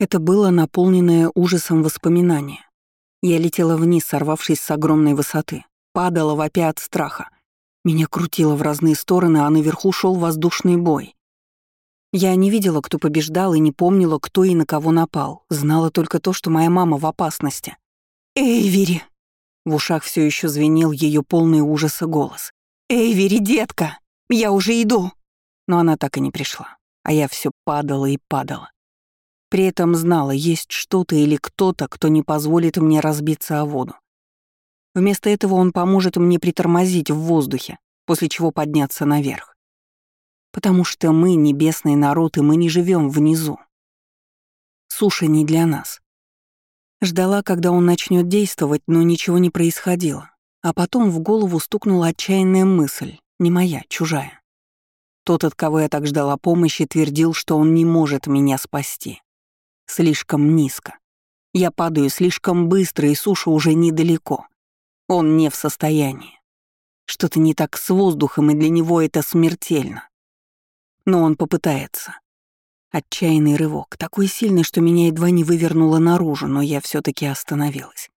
Это было наполненное ужасом воспоминание. Я летела вниз, сорвавшись с огромной высоты, падала вопя от страха. Меня крутило в разные стороны, а наверху шел воздушный бой. Я не видела, кто побеждал, и не помнила, кто и на кого напал. Знала только то, что моя мама в опасности. «Эйвери!» В ушах все еще звенел ее полный ужаса голос. «Эйвери, детка! Я уже иду!» Но она так и не пришла, а я все падала и падала. При этом знала, есть что-то или кто-то, кто не позволит мне разбиться о воду. Вместо этого он поможет мне притормозить в воздухе, после чего подняться наверх. Потому что мы — небесный народ, и мы не живем внизу. Суша не для нас. Ждала, когда он начнет действовать, но ничего не происходило. А потом в голову стукнула отчаянная мысль, не моя, чужая. Тот, от кого я так ждала помощи, твердил, что он не может меня спасти. Слишком низко. Я падаю слишком быстро, и суша уже недалеко. Он не в состоянии. Что-то не так с воздухом, и для него это смертельно. Но он попытается. Отчаянный рывок, такой сильный, что меня едва не вывернуло наружу, но я все таки остановилась.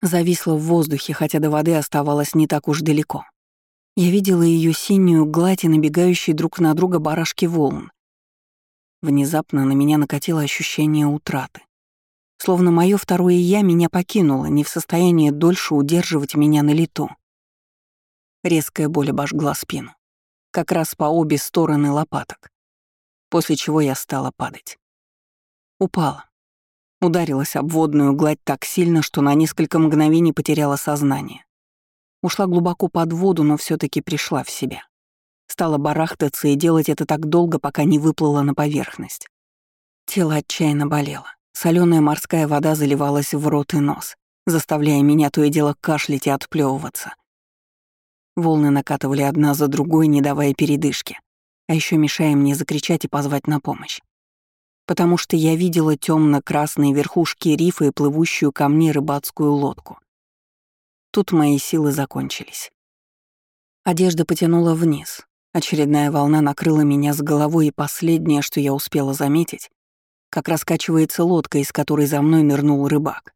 Зависла в воздухе, хотя до воды оставалось не так уж далеко. Я видела ее синюю гладь и набегающие друг на друга барашки волн. Внезапно на меня накатило ощущение утраты. Словно мое второе «я» меня покинуло, не в состоянии дольше удерживать меня на лету. Резкая боль обожгла спину. Как раз по обе стороны лопаток. После чего я стала падать. Упала. Ударилась об водную гладь так сильно, что на несколько мгновений потеряла сознание. Ушла глубоко под воду, но все таки пришла в себя. Стала барахтаться и делать это так долго, пока не выплыла на поверхность. Тело отчаянно болело. Соленая морская вода заливалась в рот и нос, заставляя меня то и дело кашлять и отплевываться. Волны накатывали одна за другой, не давая передышки, а еще мешая мне закричать и позвать на помощь. Потому что я видела темно красные верхушки рифа и плывущую ко мне рыбацкую лодку. Тут мои силы закончились. Одежда потянула вниз. Очередная волна накрыла меня с головой, и последнее, что я успела заметить, как раскачивается лодка, из которой за мной нырнул рыбак.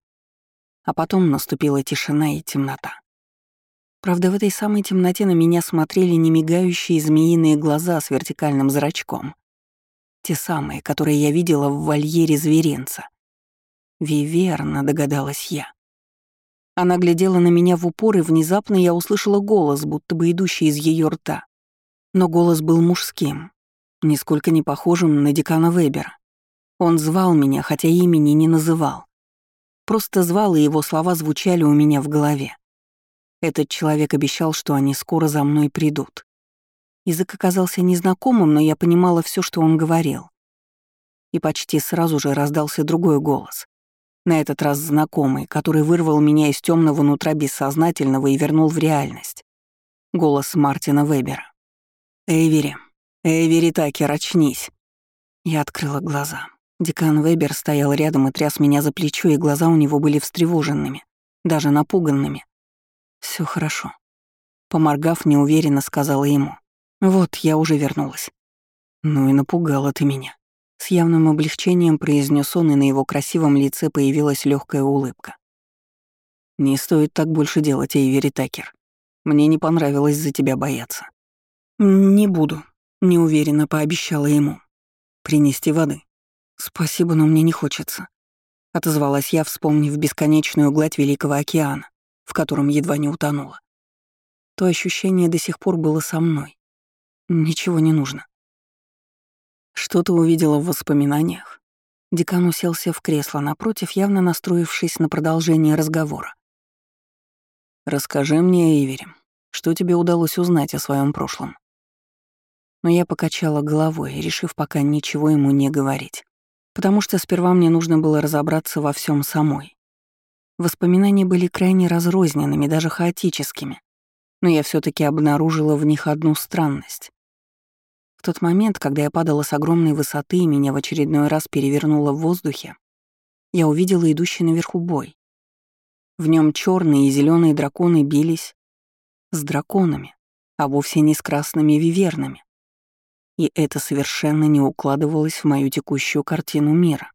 А потом наступила тишина и темнота. Правда, в этой самой темноте на меня смотрели немигающие змеиные глаза с вертикальным зрачком. Те самые, которые я видела в вольере зверинца. Виверна, догадалась я. Она глядела на меня в упор, и внезапно я услышала голос, будто бы идущий из ее рта. Но голос был мужским, нисколько не похожим на декана Вебера. Он звал меня, хотя имени не называл. Просто звал, и его слова звучали у меня в голове. Этот человек обещал, что они скоро за мной придут. Язык оказался незнакомым, но я понимала все, что он говорил. И почти сразу же раздался другой голос. На этот раз знакомый, который вырвал меня из темного нутра бессознательного и вернул в реальность. Голос Мартина Вебера. «Эйвери, Эйвери Такер, очнись!» Я открыла глаза. Декан Вебер стоял рядом и тряс меня за плечо, и глаза у него были встревоженными, даже напуганными. Все хорошо. Поморгав, неуверенно сказала ему. «Вот, я уже вернулась». «Ну и напугала ты меня». С явным облегчением произнес он, и на его красивом лице появилась легкая улыбка. «Не стоит так больше делать, Эйвери Такер. Мне не понравилось за тебя бояться». «Не буду», — неуверенно пообещала ему. «Принести воды». «Спасибо, но мне не хочется», — отозвалась я, вспомнив бесконечную гладь Великого океана, в котором едва не утонула. То ощущение до сих пор было со мной. Ничего не нужно. Что-то увидела в воспоминаниях. Декан уселся в кресло напротив, явно настроившись на продолжение разговора. «Расскажи мне, Эйвери, что тебе удалось узнать о своем прошлом?» Но я покачала головой, решив пока ничего ему не говорить потому что сперва мне нужно было разобраться во всем самой. Воспоминания были крайне разрозненными, даже хаотическими, но я все таки обнаружила в них одну странность. В тот момент, когда я падала с огромной высоты и меня в очередной раз перевернуло в воздухе, я увидела идущий наверху бой. В нем черные и зеленые драконы бились с драконами, а вовсе не с красными вивернами и это совершенно не укладывалось в мою текущую картину мира.